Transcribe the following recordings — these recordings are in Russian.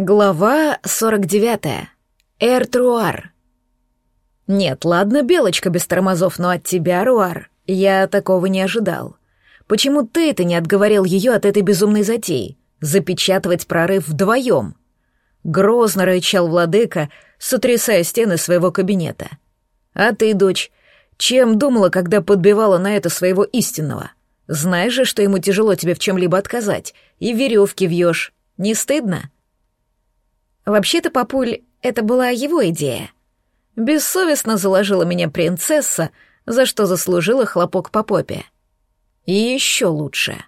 Глава 49. Эртруар. Нет, ладно, Белочка без тормозов, но от тебя, Руар, я такого не ожидал. Почему ты это не отговорил ее от этой безумной затеи? Запечатывать прорыв вдвоем? Грозно рычал владыка, сотрясая стены своего кабинета. А ты, дочь, чем думала, когда подбивала на это своего истинного? Знаешь же, что ему тяжело тебе в чем-либо отказать, и веревки вьешь. Не стыдно?» Вообще-то, папуль, это была его идея. Бессовестно заложила меня принцесса, за что заслужила хлопок по попе. И еще лучше.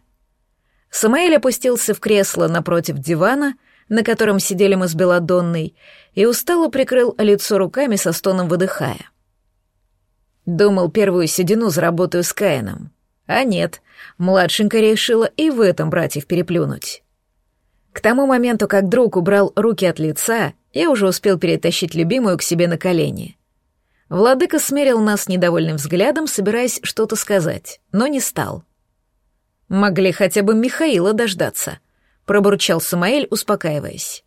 Самаэль опустился в кресло напротив дивана, на котором сидели мы с Беладонной, и устало прикрыл лицо руками со стоном выдыхая. Думал, первую седину заработаю с Каином. А нет, младшенькая решила и в этом братьев переплюнуть. К тому моменту, как друг убрал руки от лица, я уже успел перетащить любимую к себе на колени. Владыка смерил нас недовольным взглядом, собираясь что-то сказать, но не стал. «Могли хотя бы Михаила дождаться», — пробурчал Самаэль, успокаиваясь.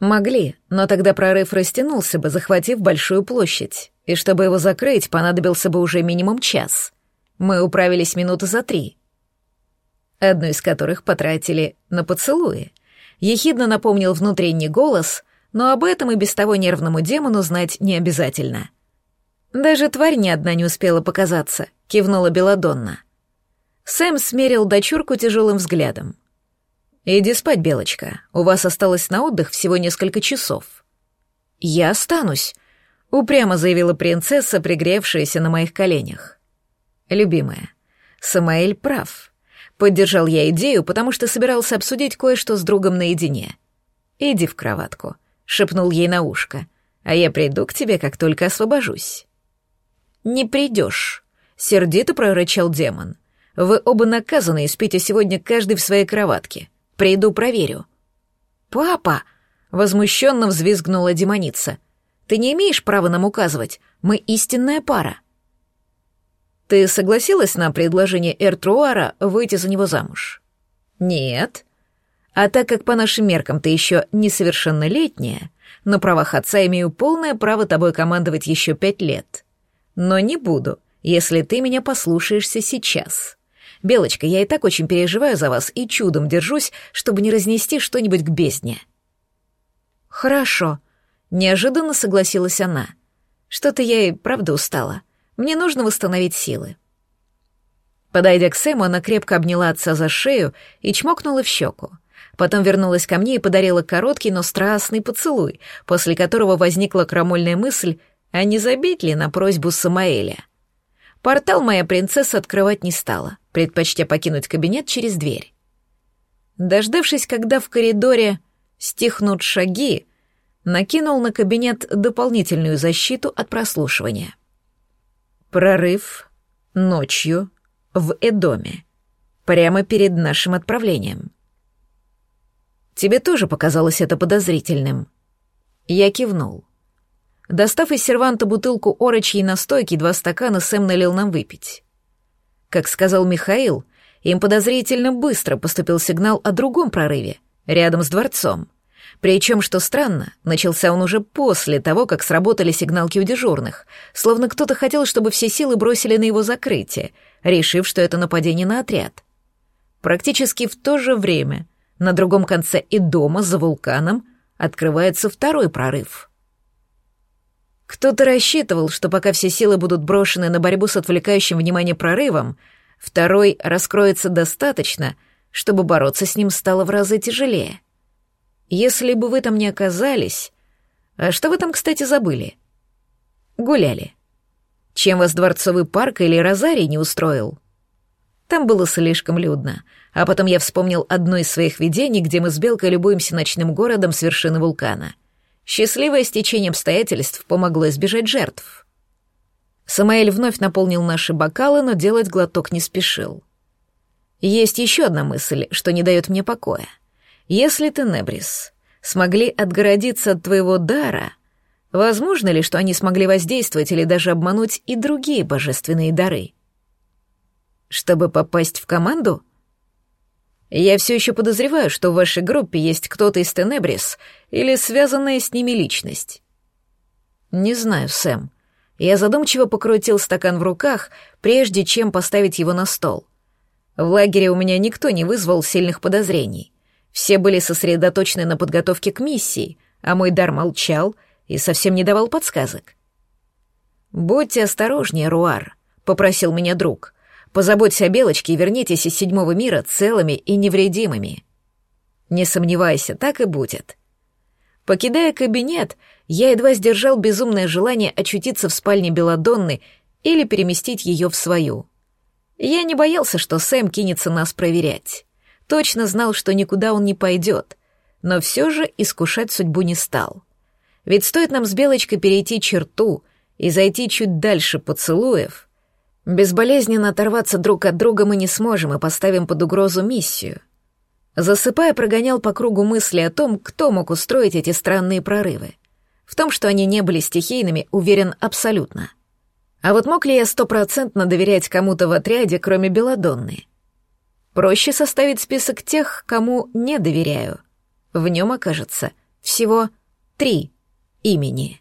«Могли, но тогда прорыв растянулся бы, захватив большую площадь, и чтобы его закрыть, понадобился бы уже минимум час. Мы управились минуты за три» одну из которых потратили на поцелуи — ехидно напомнил внутренний голос, но об этом и без того нервному демону знать не обязательно. «Даже тварь ни одна не успела показаться», — кивнула Беладонна. Сэм смерил дочурку тяжелым взглядом. «Иди спать, Белочка, у вас осталось на отдых всего несколько часов». «Я останусь», — упрямо заявила принцесса, пригревшаяся на моих коленях. «Любимая, Самаэль прав. Поддержал я идею, потому что собирался обсудить кое-что с другом наедине. «Иди в кроватку», — шепнул ей на ушко, «а я приду к тебе, как только освобожусь». «Не придешь», — сердито прорычал демон. «Вы оба наказаны и спите сегодня каждый в своей кроватке. Приду, проверю». «Папа!» — возмущенно взвизгнула демоница. «Ты не имеешь права нам указывать. Мы истинная пара». Ты согласилась на предложение Эртруара выйти за него замуж? Нет. А так как по нашим меркам ты еще несовершеннолетняя, на правах отца имею полное право тобой командовать еще пять лет. Но не буду, если ты меня послушаешься сейчас. Белочка, я и так очень переживаю за вас и чудом держусь, чтобы не разнести что-нибудь к бездне. Хорошо, неожиданно согласилась она. Что-то я и правда устала. Мне нужно восстановить силы. Подойдя к Сэму, она крепко обняла отца за шею и чмокнула в щеку. Потом вернулась ко мне и подарила короткий, но страстный поцелуй, после которого возникла крамольная мысль, а не забить ли на просьбу Самаэля. Портал моя принцесса открывать не стала, предпочтя покинуть кабинет через дверь. Дождавшись, когда в коридоре стихнут шаги, накинул на кабинет дополнительную защиту от прослушивания. Прорыв ночью в Эдоме, прямо перед нашим отправлением. Тебе тоже показалось это подозрительным. Я кивнул. Достав из серванта бутылку орочьей настойки, два стакана Сэм налил нам выпить. Как сказал Михаил, им подозрительно быстро поступил сигнал о другом прорыве, рядом с дворцом. Причем, что странно, начался он уже после того, как сработали сигналки у дежурных, словно кто-то хотел, чтобы все силы бросили на его закрытие, решив, что это нападение на отряд. Практически в то же время на другом конце и дома за вулканом открывается второй прорыв. Кто-то рассчитывал, что пока все силы будут брошены на борьбу с отвлекающим внимание прорывом, второй раскроется достаточно, чтобы бороться с ним стало в разы тяжелее. Если бы вы там не оказались... А что вы там, кстати, забыли? Гуляли. Чем вас Дворцовый парк или Розарий не устроил? Там было слишком людно. А потом я вспомнил одно из своих видений, где мы с Белкой любуемся ночным городом с вершины вулкана. Счастливое стечение обстоятельств помогло избежать жертв. Самаэль вновь наполнил наши бокалы, но делать глоток не спешил. Есть еще одна мысль, что не дает мне покоя — если ты, Небрис, смогли отгородиться от твоего дара, возможно ли, что они смогли воздействовать или даже обмануть и другие божественные дары? Чтобы попасть в команду? Я все еще подозреваю, что в вашей группе есть кто-то из Тенебрис или связанная с ними личность. Не знаю, Сэм. Я задумчиво покрутил стакан в руках, прежде чем поставить его на стол. В лагере у меня никто не вызвал сильных подозрений. Все были сосредоточены на подготовке к миссии, а мой дар молчал и совсем не давал подсказок. «Будьте осторожнее, Руар», — попросил меня друг. «Позаботься о Белочке и вернитесь из седьмого мира целыми и невредимыми». «Не сомневайся, так и будет». Покидая кабинет, я едва сдержал безумное желание очутиться в спальне Беладонны или переместить ее в свою. Я не боялся, что Сэм кинется нас проверять. Точно знал, что никуда он не пойдет, но все же искушать судьбу не стал. Ведь стоит нам с Белочкой перейти черту и зайти чуть дальше поцелуев, безболезненно оторваться друг от друга мы не сможем и поставим под угрозу миссию — Засыпая, прогонял по кругу мысли о том, кто мог устроить эти странные прорывы. В том, что они не были стихийными, уверен абсолютно. А вот мог ли я стопроцентно доверять кому-то в отряде, кроме Беладонны? Проще составить список тех, кому не доверяю. В нем окажется всего три имени.